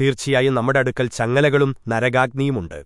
തീർച്ചയായും നമ്മുടെ അടുക്കൽ ചങ്ങലകളും നരകാഗ്നിയുമുണ്ട്.